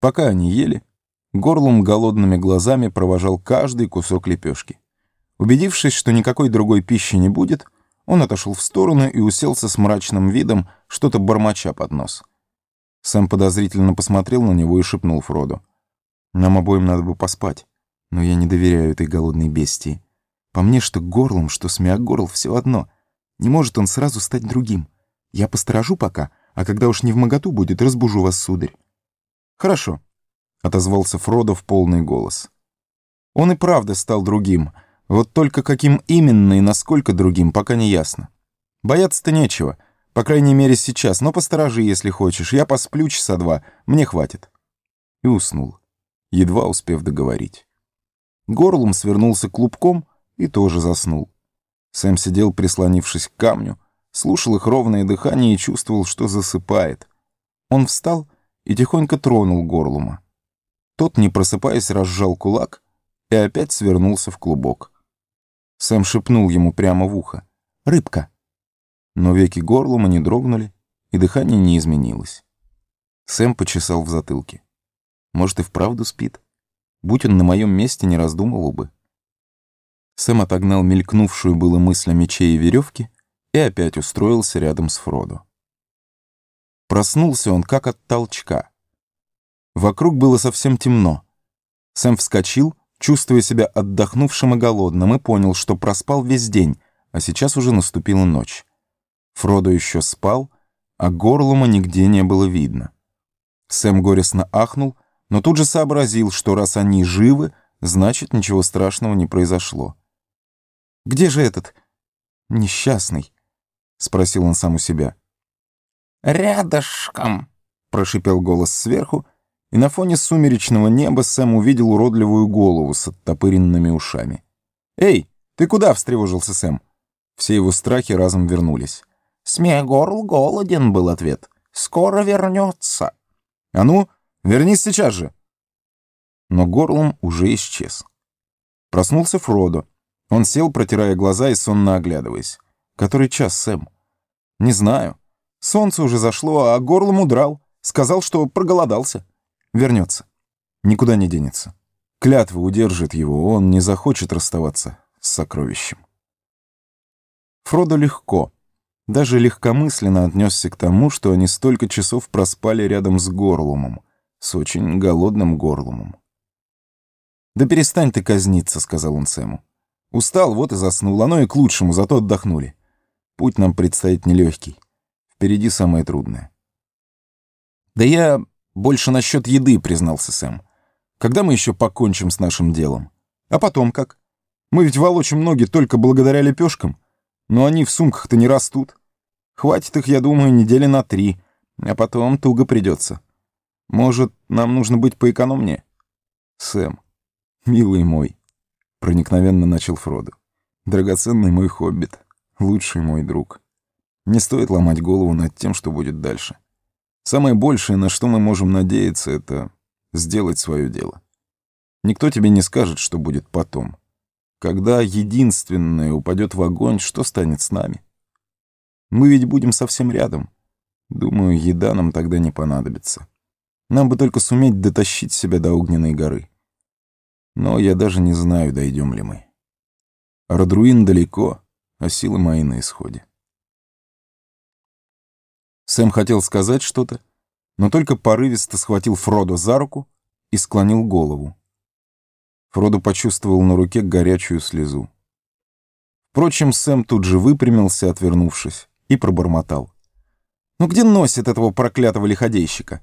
Пока они ели, Горлум голодными глазами провожал каждый кусок лепешки. Убедившись, что никакой другой пищи не будет, он отошел в сторону и уселся с мрачным видом, что-то бормоча под нос. Сэм подозрительно посмотрел на него и шепнул Фроду. «Нам обоим надо бы поспать, но я не доверяю этой голодной бестии. По мне, что горлом, что смеогорл, все одно. Не может он сразу стать другим. Я посторожу пока, а когда уж не в моготу будет, разбужу вас, сударь». «Хорошо», — отозвался Фродо в полный голос. Он и правда стал другим, вот только каким именно и насколько другим, пока не ясно. Бояться-то нечего, по крайней мере сейчас, но посторожи, если хочешь, я посплю часа два, мне хватит. И уснул, едва успев договорить. Горлом свернулся клубком и тоже заснул. Сэм сидел, прислонившись к камню, слушал их ровное дыхание и чувствовал, что засыпает. Он встал и тихонько тронул горлума. Тот, не просыпаясь, разжал кулак и опять свернулся в клубок. Сэм шепнул ему прямо в ухо. «Рыбка!» Но веки горлума не дрогнули, и дыхание не изменилось. Сэм почесал в затылке. «Может, и вправду спит? Будь он на моем месте, не раздумывал бы». Сэм отогнал мелькнувшую было мысль о мече и веревке и опять устроился рядом с Фродо. Проснулся он как от толчка. Вокруг было совсем темно. Сэм вскочил, чувствуя себя отдохнувшим и голодным, и понял, что проспал весь день, а сейчас уже наступила ночь. Фродо еще спал, а горлома нигде не было видно. Сэм горестно ахнул, но тут же сообразил, что раз они живы, значит, ничего страшного не произошло. «Где же этот несчастный?» — спросил он сам у себя. «Рядышком», — прошипел голос сверху, и на фоне сумеречного неба Сэм увидел уродливую голову с оттопыренными ушами. «Эй, ты куда?» — встревожился Сэм. Все его страхи разом вернулись. «Смеегорл голоден», — был ответ. «Скоро вернется». «А ну, вернись сейчас же!» Но горлом уже исчез. Проснулся Фродо. Он сел, протирая глаза и сонно оглядываясь. «Который час, Сэм?» «Не знаю. Солнце уже зашло, а горлом удрал. Сказал, что проголодался». Вернется. Никуда не денется. Клятва удержит его, он не захочет расставаться с сокровищем. Фродо легко, даже легкомысленно отнесся к тому, что они столько часов проспали рядом с Горлумом, с очень голодным Горлумом. «Да перестань ты казниться», — сказал он Сэму. «Устал, вот и заснул. Оно и к лучшему, зато отдохнули. Путь нам предстоит нелегкий. Впереди самое трудное». «Да я «Больше насчет еды», — признался Сэм. «Когда мы еще покончим с нашим делом? А потом как? Мы ведь волочим ноги только благодаря лепешкам, но они в сумках-то не растут. Хватит их, я думаю, недели на три, а потом туго придется. Может, нам нужно быть поэкономнее?» «Сэм, милый мой», — проникновенно начал Фродо, «драгоценный мой хоббит, лучший мой друг. Не стоит ломать голову над тем, что будет дальше». Самое большее, на что мы можем надеяться, это сделать свое дело. Никто тебе не скажет, что будет потом. Когда единственное упадет в огонь, что станет с нами? Мы ведь будем совсем рядом. Думаю, еда нам тогда не понадобится. Нам бы только суметь дотащить себя до огненной горы. Но я даже не знаю, дойдем ли мы. Радруин далеко, а силы мои на исходе. Сэм хотел сказать что-то, но только порывисто схватил Фродо за руку и склонил голову. Фродо почувствовал на руке горячую слезу. Впрочем, Сэм тут же выпрямился, отвернувшись, и пробормотал. «Ну где носит этого проклятого лиходейщика?